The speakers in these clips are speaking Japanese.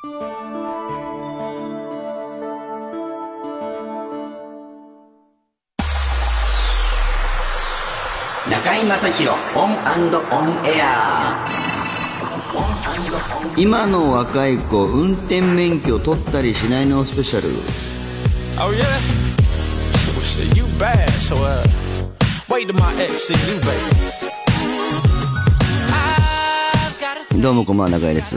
中井正広オンオンエア今の若い子運転免許取ったりしないのスペシャル Oh yeah? Well shit, you bad, so uh wait till my ex see you, baby. どうもこんばんは中井です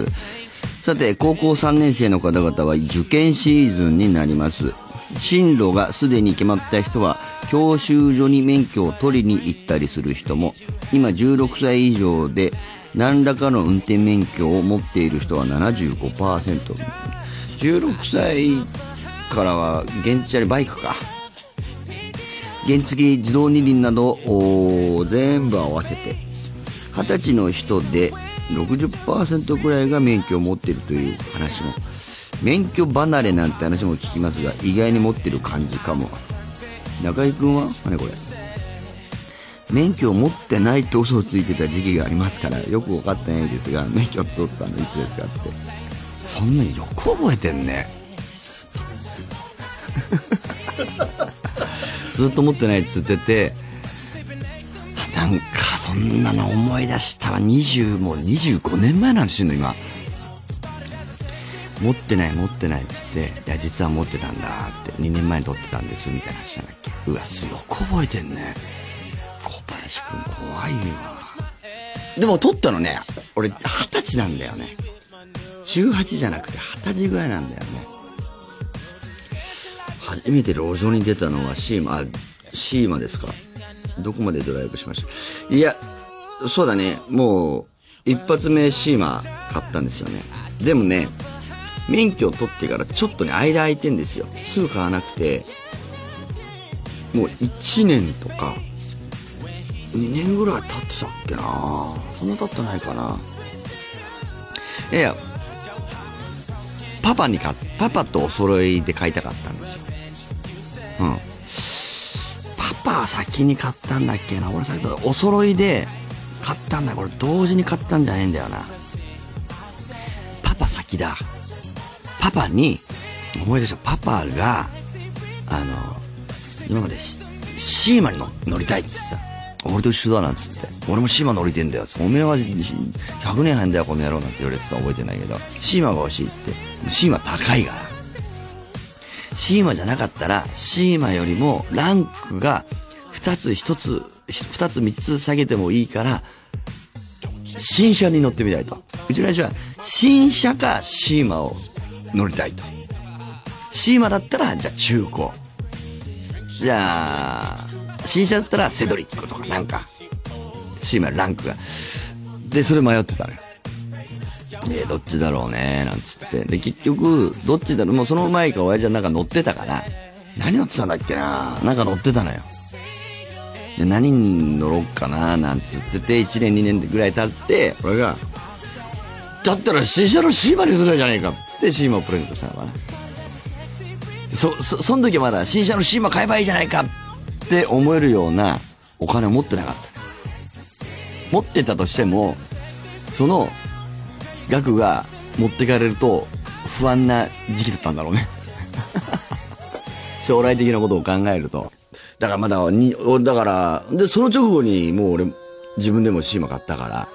さて高校3年生の方々は受験シーズンになります。進路がすでに決まった人は教習所に免許を取りに行ったりする人も今16歳以上で何らかの運転免許を持っている人は 75%16 歳からは原付バイクか。原付自動二輪など全部合わせて20歳の人で60%くらいが免許を持っているという話も。免許離れなんて話も聞きますが意外に持ってる感じかも。中居君は？何これ？免許を持ってないと嘘をついてた時期がありますからよく分かってないですが免許取ったのいつですかって。そんなによく覚えてんね。ずっと持ってないっつっててあなんかそんなの思い出したわ。20もう25年前の話してんの今。持ってない持ってないっつって。いや実は持ってたんだって。2年前に取ってたんですみたいな話じゃなきゃうわすごく覚えてんね。小林くん怖いわ。でも取ったのね。俺二十歳なんだよね。18じゃなくて二十歳ぐらいなんだよね。初めて路上に出たのはシーマシーマですか。どこまでドライブしました？いやそうだね。もう一発目シーマ買ったんですよね。でもね免許を取ってからちょっとね間空いてんですよ。すぐ買わなくて。もう1年とか2年ぐらい経ってたっけな。そんな経ってないかな。いやいやパパに買っパパとお揃いで買いたかったんですよ。うん。パパは先に買ったんだっけな。俺先ほどお揃いで買ったんだ。これ同時に買ったんじゃねえんだよな。パパ先だ。パパに思い出した。パパがあの今までシーマに乗りたいっつってさ俺と一緒だなっつって。俺もシーマ乗りてんだよ。おめえは100年半だよこの野郎なんて言われてた。覚えてないけど。シーマが欲しいって。シーマ高いから。シーマじゃなかったらシーマよりもランクが2つ1つ2つ3つ下げてもいいから新車に乗ってみたいと。うちの親父は新車かシーマを乗りたいと。シーマだったらじゃあ中古。じゃあ新車だったらセドリックとかなんか。シーマランクが。でそれ迷ってたのよ。えー、どっちだろうねなんつって。で結局どっちだろうもうその前か親父はなんか乗ってたから何乗ってたんだっけななんか乗ってたのよ。で何に乗ろうかななんて言って。て1年2年ぐらい経って俺がだったら新車のシーマにするじゃねえかっつってシーマをプレゼントしたのかな。そそその時はまだ新車のシーマ買えばいいじゃないかって思えるようなお金を持ってなかった。持ってたとしてもその額が持ってかれると不安な時期だったんだろうね。将来的なことを考えると。だからまだにだからでその直後にもう俺自分でもシーマ買ったか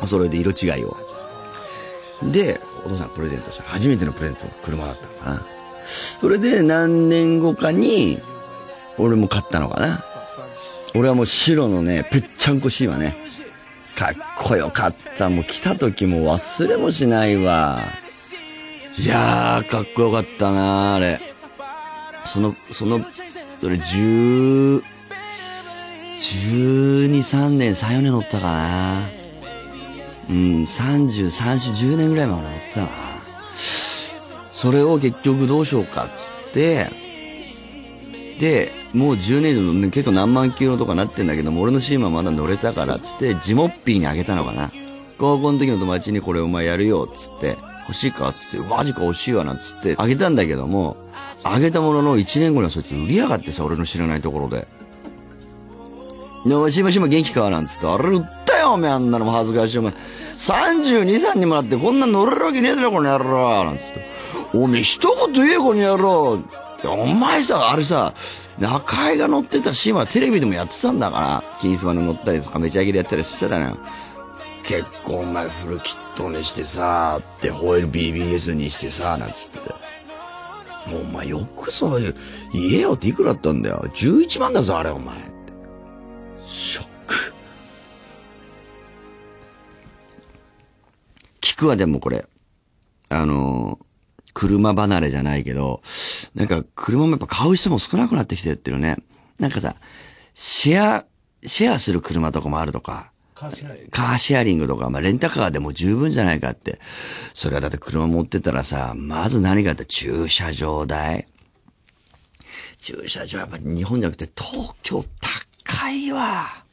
らそれで色違いを。でお父さんプレゼントした初めてのプレゼントが車だったのかな。それで何年後かに俺も買ったのかな。俺はもう白のねぺっちゃんこシーマね。かっこよかったもう来た時も忘れもしないわいやーかっこよかったなあれそのそのそれ10 12、3年、3、4年乗ったかな。うん、30、30、10年ぐらいまで乗ったな。それを結局どうしようかっつって、で、もう10年以上、ね、結構何万キロとかなってんだけども、俺のシーマはまだ乗れたからっつって、ジモッピーにあげたのかな。高校の時の友達にこれお前やるよっつって、欲しいかっつって、マジか欲しいわなっつって、あげたんだけども、あげたものの1年後にはそいつ売りやがってさ、俺の知らないところで。で、お前、しましま元気かなんつって、あれ売ったよ、お前、あんなのも恥ずかしい、お前。32、3にもらってこんな乗れるわけねえだろ、この野郎、なんつって。おめえ、一言言え、この野郎。お前さ、あれさ、中井が乗ってたシーマテレビでもやってたんだから、金スマの乗ったりとか、めちゃ切れやったりしてたのよ。結構お前フルキットにしてさ、って、ホイール BBS にしてさ、なんつってて。お前よくそういう、言えよっていくらだったんだよ。11万だぞ、あれ、お前。ショック。聞くわ、でもこれ。あのー車離れじゃないけど、なんか車もやっぱ買う人も少なくなってきてるっていうね。なんかさ、シェア、シェアする車とかもあるとか、カーシェアリングとか、まあレンタカーでも十分じゃないかって。それはだって車持ってたらさ、まず何かって駐車場代。駐車場やっぱ日本じゃなくて東京高いわ。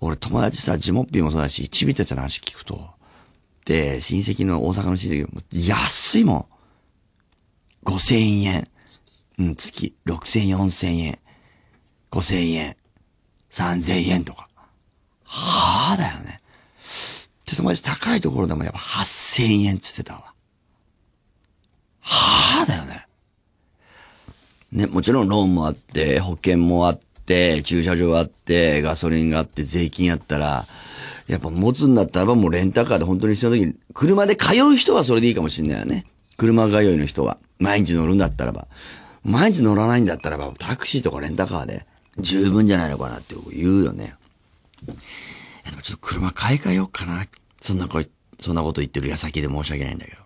俺友達さ、ジモッピーもそうだし、ちびたちの話聞くと、で、親戚の、大阪の親戚、安いもん。5000円。うん、月、6000、4000円。5000円。3000円とか。はあだよね。ちょっとマジ高いところでもやっぱ8000円っつってたわ。はあだよね。ね、もちろんローンもあって、保険もあって、駐車場あって、ガソリンがあって、税金あったら、やっぱ持つんだったらばもうレンタカーで本当に必要な時に、車で通う人はそれでいいかもしれないよね。車通いの人は。毎日乗るんだったらば。毎日乗らないんだったらば、タクシーとかレンタカーで十分じゃないのかなって言うよね。いやでもちょっと車買い替えようかな。そんなこ、そんなこと言ってる矢先で申し訳ないんだけど。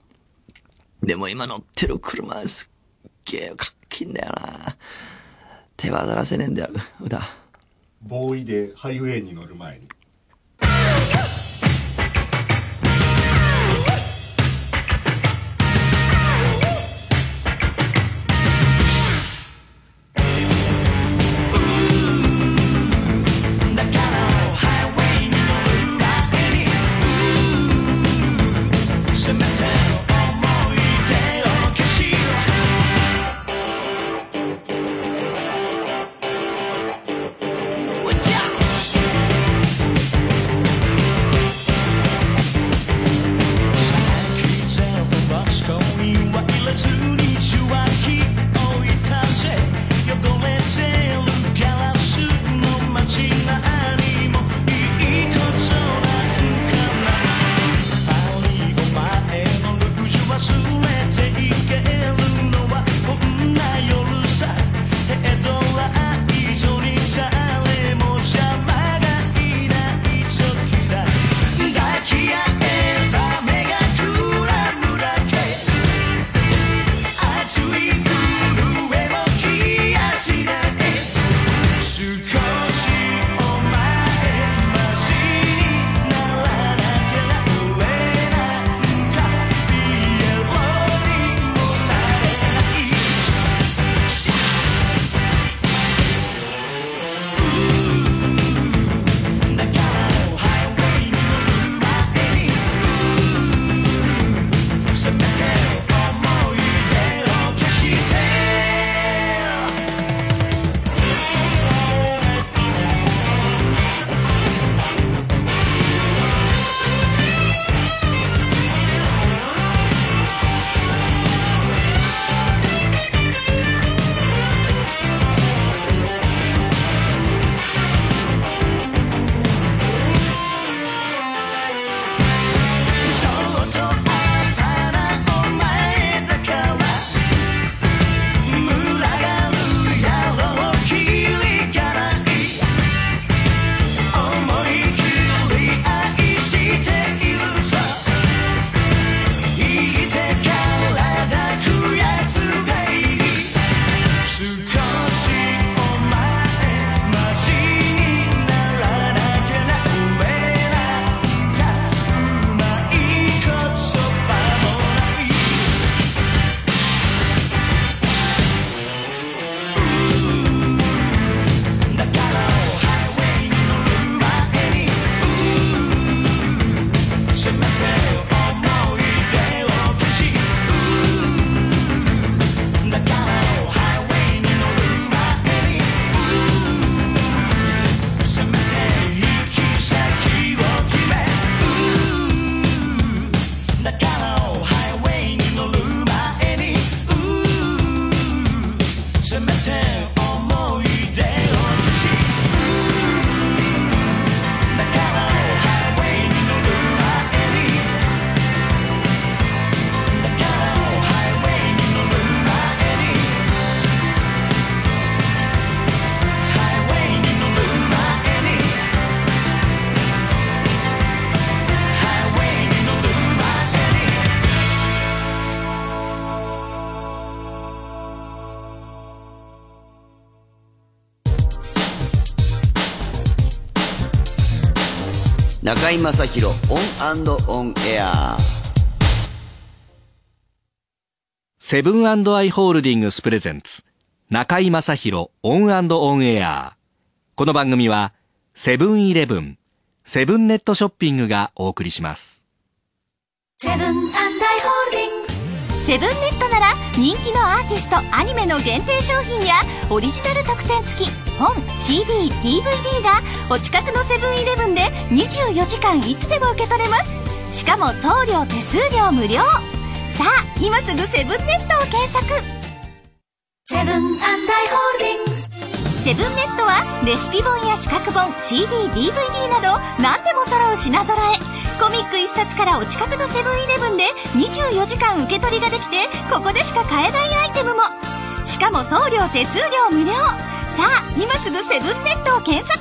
でも今乗ってる車すっげえかっきいんだよな。手はだらせねえんだよ、歌。ボーイでハイウェイに乗る前に Yeah. 中居正広 on and on air。セブン&アイ・ホールディングス presents。中居正広 on and on air。この番組はセブンイレブンセブンネットショッピングがお送りします。セブン&アイ・ホールディングス。セブンネットなら人気のアーティストアニメの限定商品やオリジナル特典付き本 CDDVD がお近くのセブンイレブンで24時間いつでも受け取れます。しかも送料手数料無料。さあ今すぐセブンネットを検索。セブンアイ・ホールディングス。セブンネットはレシピ本や資格本 CDDVD など何でも揃う品揃えコミック1冊からお近くのセブンイレブンで24時間受け取りができてここでしか買えないアイテムも。しかも送料手数料無料。さあ今すぐセブンネットを検索。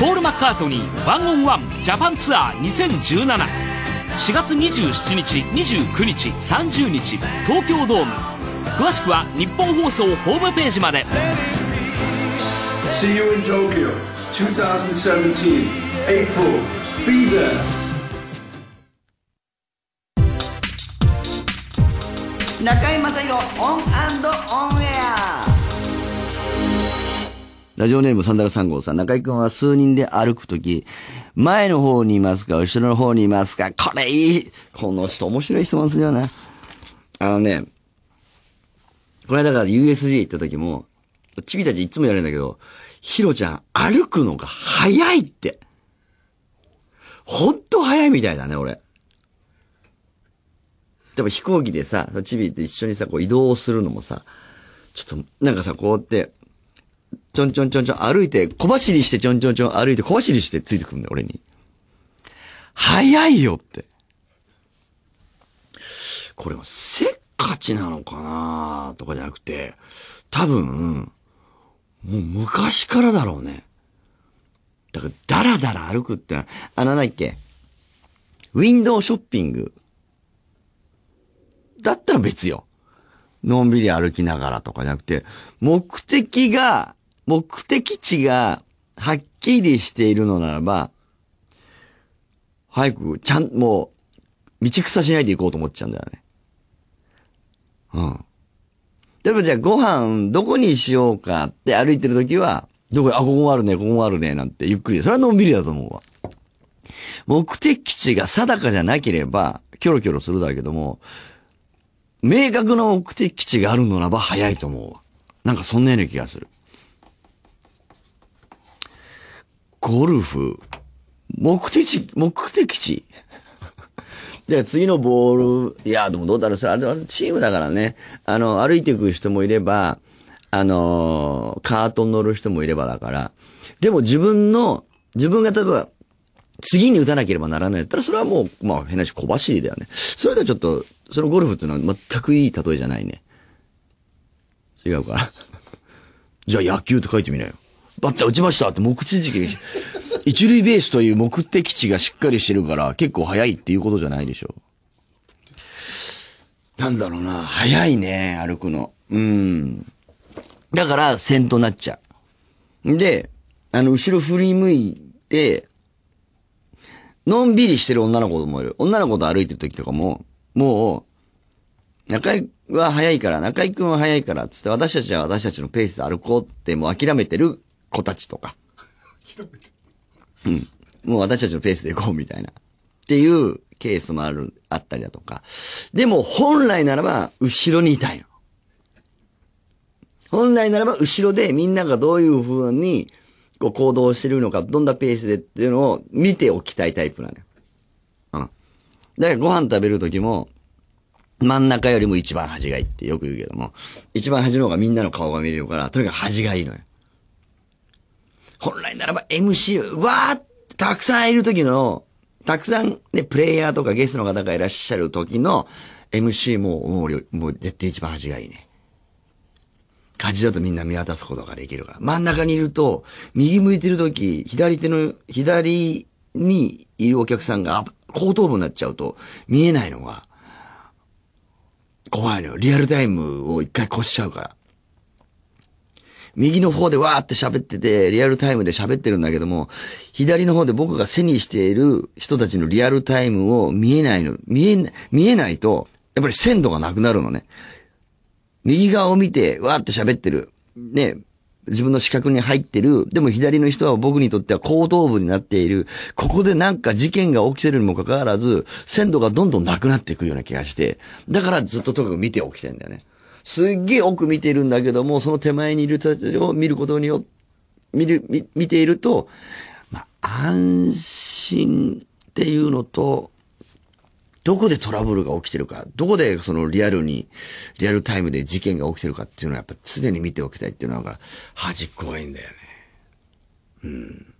ポール・マッカートニーワンオンワンジャパンツアー20174月27日29日30日東京ドーム。詳しくは日本放送ホームページまで。See you in Tokyo 2017 April be there 中居正広オンオンエアラジオネームサンダル3号さん、中井くんは数人で歩くとき、前の方にいますか後ろの方にいますかこれいいこの人面白い質問するよな。あのね、この間から USJ 行った時も、チビたちいつもやるんだけど、ヒロちゃん歩くのが早いって。ほんと早いみたいだね、俺。でも飛行機でさ、チビと一緒にさ、こう移動するのもさ、ちょっと、なんかさ、こうやって、ちょんちょんちょんちょん歩いて、小走りしてちょんちょんちょん歩いて小走りしてついてくるんだよ、俺に。早いよって。これはせっかちなのかなとかじゃなくて、多分、もう昔からだろうね。だから、だらだら歩くってのは、あ、なんだっけ、ウィンドウショッピング。だったら別よ。のんびり歩きながらとかじゃなくて、目的が、目的地がはっきりしているのならば、早く、ちゃん、もう、道草しないで行こうと思っちゃうんだよね。うん。例えばじゃあご飯どこにしようかって歩いてるときは、どこ、あ、ここもあるね、ここもあるね、なんてゆっくり。それはのんびりだと思うわ。目的地が定かじゃなければ、キョロキョロするだけども、明確な目的地があるのならば早いと思うわ。なんかそんなような気がする。ゴルフ、目的地、目的地。で、次のボール、いや、でもどうだろう、それ、あれ、チームだからね。あの、歩いていく人もいれば、あのー、カートに乗る人もいればだから。でも自分の、自分が例えば、次に打たなければならないだったら、それはもう、まあ、変なし小走りだよね。それではちょっと、そのゴルフっていうのは全くいい例えじゃないね。違うから。じゃあ野球って書いてみなよ。バッター打ちましたって目的地、一塁ベースという目的地がしっかりしてるから結構早いっていうことじゃないでしょ。なんだろうな。早いね、歩くの。うん。だから先頭になっちゃう。で、あの、後ろ振り向いて、のんびりしてる女の子もいる。女の子と歩いてる時とかも、もう、中井は早いから、中井くんは早いから、つって私たちは私たちのペースで歩こうってもう諦めてる子たちとか。諦めてうん。もう私たちのペースで行こうみたいな。っていうケースもある、あったりだとか。でも本来ならば、後ろにいたいの。本来ならば、後ろでみんながどういう風に、こう行動してるのか、どんなペースでっていうのを見ておきたいタイプなのよ。うん。だからご飯食べるときも、真ん中よりも一番端がいいってよく言うけども、一番端の方がみんなの顔が見れるから、とにかく端がいいのよ。本来ならば MC、わーたくさんいる時の、たくさんね、プレイヤーとかゲストの方がいらっしゃる時の MC も、もう、もう絶対一番端がいいね。感じだとみんな見渡すことができるから。真ん中にいると、右向いてるとき、左手の、左にいるお客さんが後頭部になっちゃうと、見えないのが、怖いのよ。リアルタイムを一回越しちゃうから。右の方でわーって喋ってて、リアルタイムで喋ってるんだけども、左の方で僕が背にしている人たちのリアルタイムを見えないの、見え、見えないと、やっぱり鮮度がなくなるのね。右側を見て、わーって喋ってる。ね、自分の視覚に入ってる。でも左の人は僕にとっては後頭部になっている。ここでなんか事件が起きてるにもかかわらず、鮮度がどんどんなくなっていくような気がして。だからずっととにかく見ておきたいんだよね。すっげえ奥見てるんだけども、その手前にいる人たちを見ることによって見る、見、見ていると、まあ、安心っていうのと、どこでトラブルが起きてるか、どこでそのリアルに、リアルタイムで事件が起きてるかっていうのはやっぱ常に見ておきたいっていうのが、端っこがいいんだよね。うん。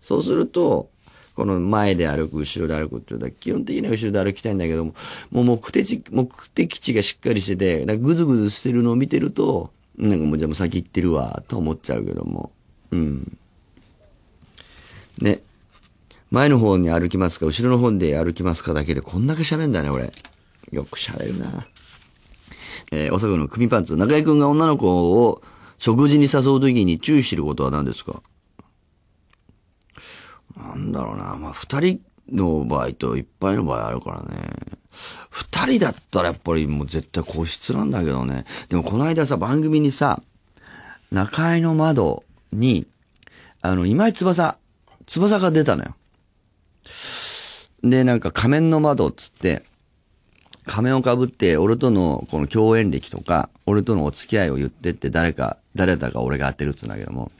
そうすると、この前で歩く、後ろで歩くっていうのは、基本的には後ろで歩きたいんだけども、もう目的地、目的地がしっかりしてて、なんかぐずぐずしてるのを見てると、なんかもうじゃあもう先行ってるわ、と思っちゃうけども。うん。ね。前の方に歩きますか、後ろの方で歩きますかだけでこんだけ喋るんだね、俺。よく喋るな。えー、おさくの組パンツ。中井くんが女の子を食事に誘うときに注意してることは何ですか？なんだろうな。まあ、二人の場合といっぱいの場合あるからね。二人だったらやっぱりもう絶対個室なんだけどね。でもこの間さ、番組にさ、中井の窓に、あの、今井翼、翼が出たのよ。で、なんか仮面の窓っつって、仮面をかぶって、俺とのこの共演歴とか、俺とのお付き合いを言ってって誰か、誰だか俺が当てるっつうんだけども、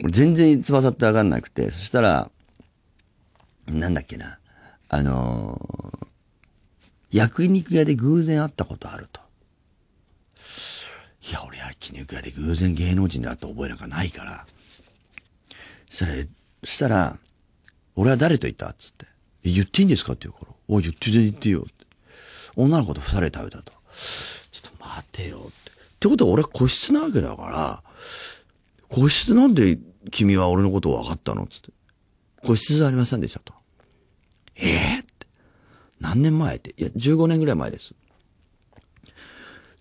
俺全然翼ってわかんなくて、そしたら、なんだっけな、あのー焼肉屋で偶然会ったことあると。いや、俺焼肉屋で偶然芸能人で会った覚えなんかないから。そしたら、そしたら、俺は誰と言った？っつって。言っていいんですか？って言うから。お、言って言ってよって。女の子と二人食べたと。ちょっと待てよって。ってことは俺は個室なわけだから、個室なんで君は俺のことを分かったの？つって。個室じゃありませんでしたと。ええって。何年前？って。いや、15年ぐらい前です。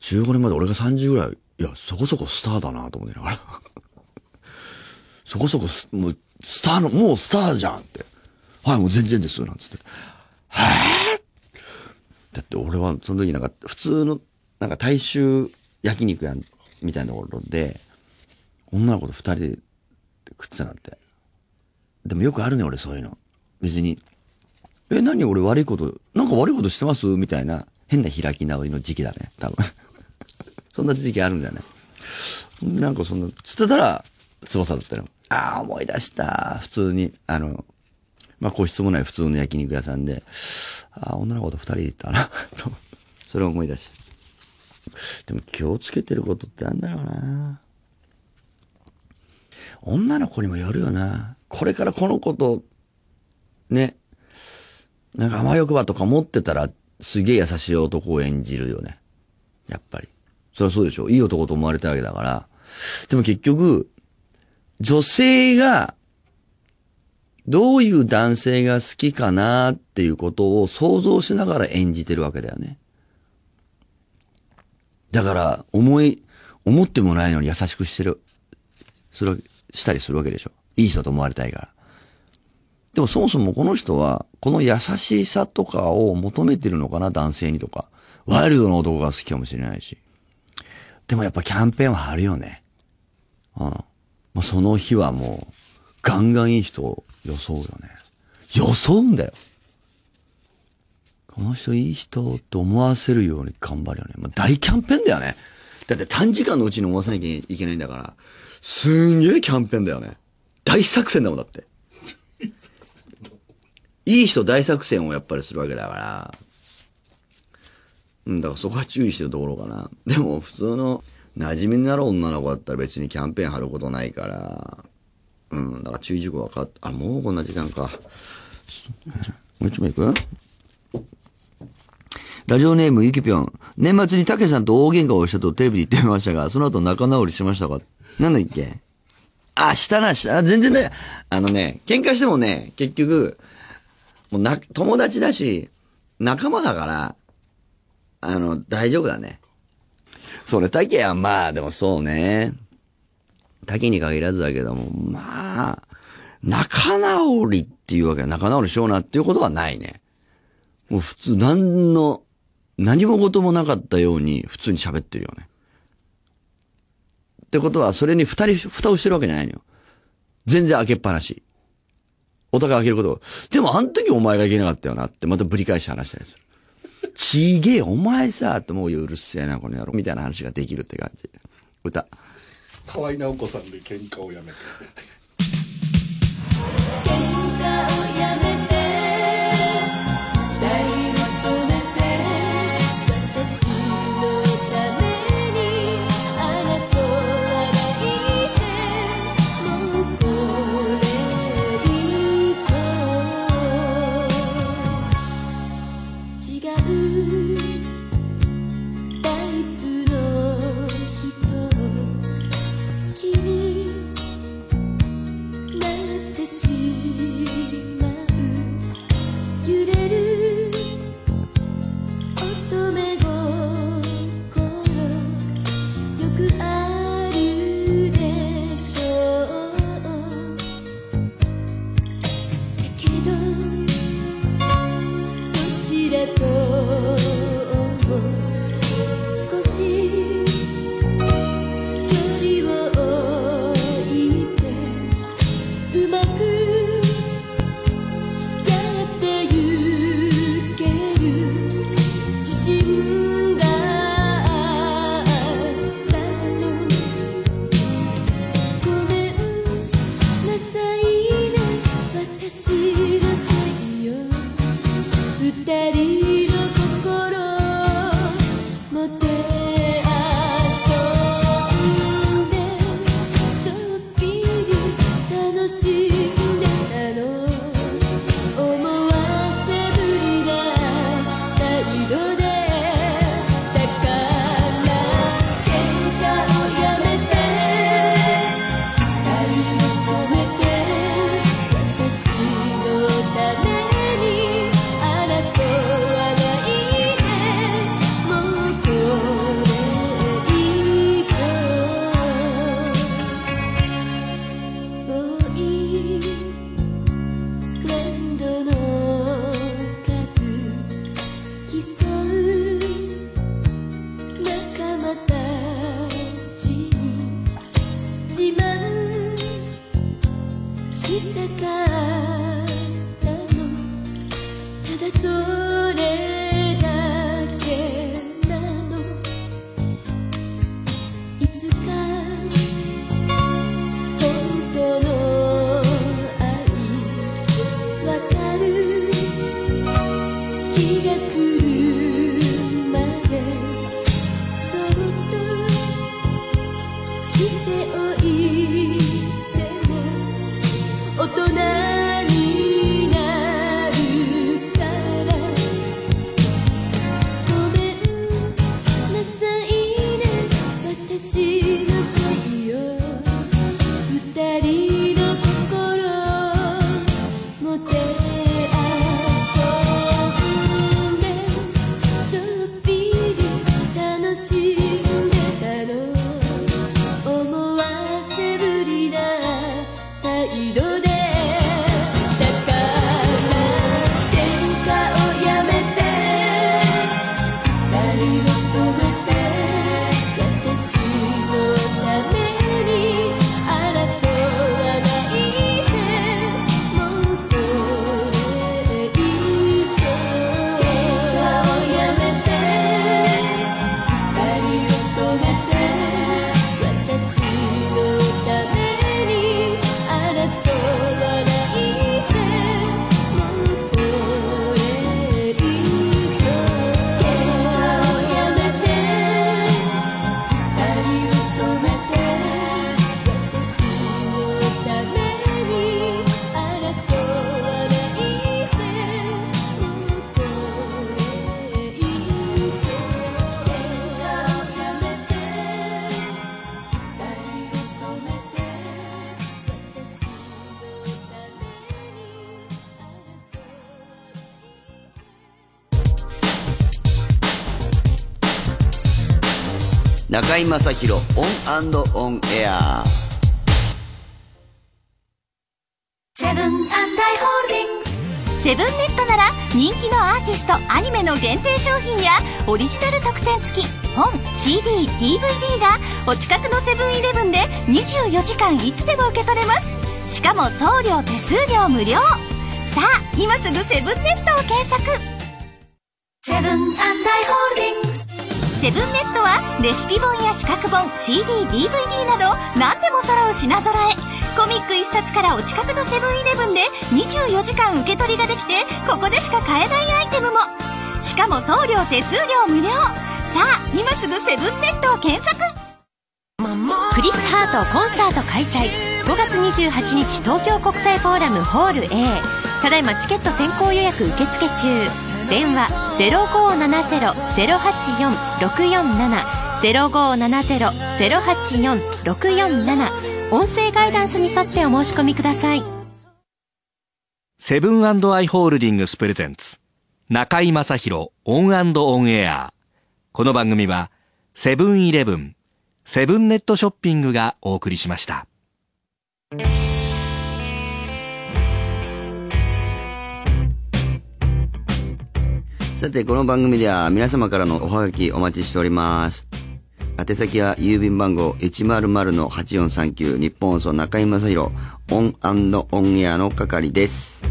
15年前で俺が30ぐらい、いや、そこそこスターだなと思ってながら。そこそこス、もう、スターの、もうスターじゃんって。はい、もう全然です、なんつって。へえだって俺はその時なんか普通のなんか大衆焼肉屋みたいなところで女の子と二人で食ってたなんて。でもよくあるね俺そういうの。別に。え、何俺悪いこと、なんか悪いことしてます？みたいな変な開き直りの時期だね。多分。そんな時期あるんだよね。なんかそんな、つってたら、翼だったよ。ああ、思い出した。普通に、あの、まあ、個室もない普通の焼肉屋さんで、ああ、女の子と二人で行ったな、と。それを思い出し。でも気をつけてることってあんだろうな。女の子にもよるよな。これからこの子と、ね、なんか甘欲ばとか持ってたら、すげえ優しい男を演じるよね。やっぱり。そりゃそうでしょ。いい男と思われたわけだから。でも結局、女性が、どういう男性が好きかなっていうことを想像しながら演じてるわけだよね。だから、思い、思ってもないのに優しくしてる、する、したりするわけでしょ。いい人と思われたいから。でもそもそもこの人は、この優しさとかを求めてるのかな、男性にとか。ワイルドな男が好きかもしれないし。でもやっぱキャンペーンは張るよね。うん。まあ、その日はもう、ガンガンいい人を装うよね。装うんだよ。この人いい人って思わせるように頑張るよね。まあ、大キャンペーンだよね。だって短時間のうちに思わせなきゃいけないんだから。すんげえキャンペーンだよね。大作戦だもんだって。いい人大作戦をやっぱりするわけだから。うん、だからそこは注意してるところかな。でも普通の馴染みになる女の子だったら別にキャンペーン貼ることないから。うん、だから注意事項分かっあ、もうこんな時間か。もう一枚いく？ラジオネームゆきぴょん。年末にたけさんと大喧嘩をしたとテレビで言ってましたが、その後仲直りしましたか？なんだっけ？あ、したな、した。全然ね、あのね、喧嘩してもね、結局、もうな、友達だし、仲間だから、あの、大丈夫だね。それだけはまあ、でもそうね。滝に限らずだけども、まあ、仲直りっていうわけは仲直りしようなっていうことはないね。もう普通、何の、何も事もなかったように普通に喋ってるよね。ってことは、それに二人、蓋をしてるわけじゃないのよ。全然開けっぱなし。お互い開けること。でもあの時お前がいけなかったよなって、またぶり返して話したりする。ちげえ、お前さ、ってもううるせえな、この野郎。みたいな話ができるって感じ。歌。河合直子さんで喧嘩をやめて う中居正広 ON & ON AIR。セブンアイ・ホールディングス。セブンネットなら人気のアーティストアニメの限定商品やオリジナル特典付き本 CDDVD がお近くのセブンイレブンで24時間いつでも受け取れます。しかも送料手数料無料。さあ今すぐセブンネットを検索。セブンアイ・ホールディングスセブンネットはレシピ本や資格本 CDDVD など何でも揃う品揃え。コミック1冊からお近くのセブンイレブンで24時間受け取りができてここでしか買えないアイテムも。しかも送料手数料無料。さあ今すぐセブンネットを検索。クリス・ハートコンサート開催。5月28日東京国際フォーラムホール A ただいまチケット先行予約受付中。電話0570-084-647 0570-084-647音声ガイダンスに沿ってお申し込みください。セブンアイ・ホールディングス presents。中居正広 ON & ON AIR。この番組はセブンイレブンセブンネットショッピングがお送りしました。さて、この番組では皆様からのおはがきお待ちしております。宛先は郵便番号100-8439ニッポン放送中居正広 ON & ON AIR の係です。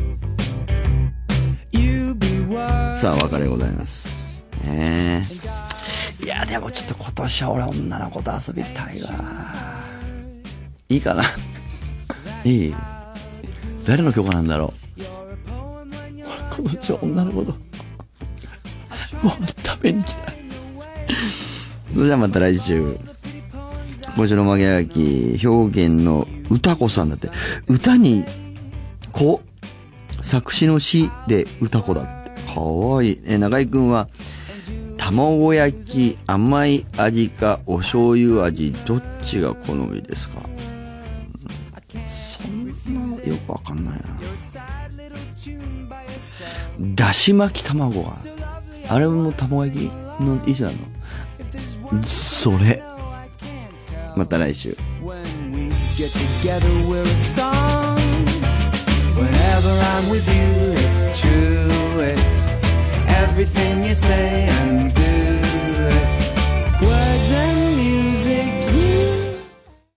さあ、お別れございます。ねえいや、でもちょっと今年は俺女の子と遊びたいわ。いいかないい？誰の曲なんだろう今年は女の子と。もう食べに来た。それじゃあまた来週。今週の曲げやき、表現の歌子さんだって、歌に、子、作詞の詩で歌子だって。かわいい。え、中井くんは、卵焼き、甘い味かお醤油味、どっちが好みですか？そんなよくわかんないな。だし巻き卵が。あれも卵焼きの衣装なのそれ。また来週。get together we're a song whenever i'm with you it's true it's everything you say and do it's words and